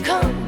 come.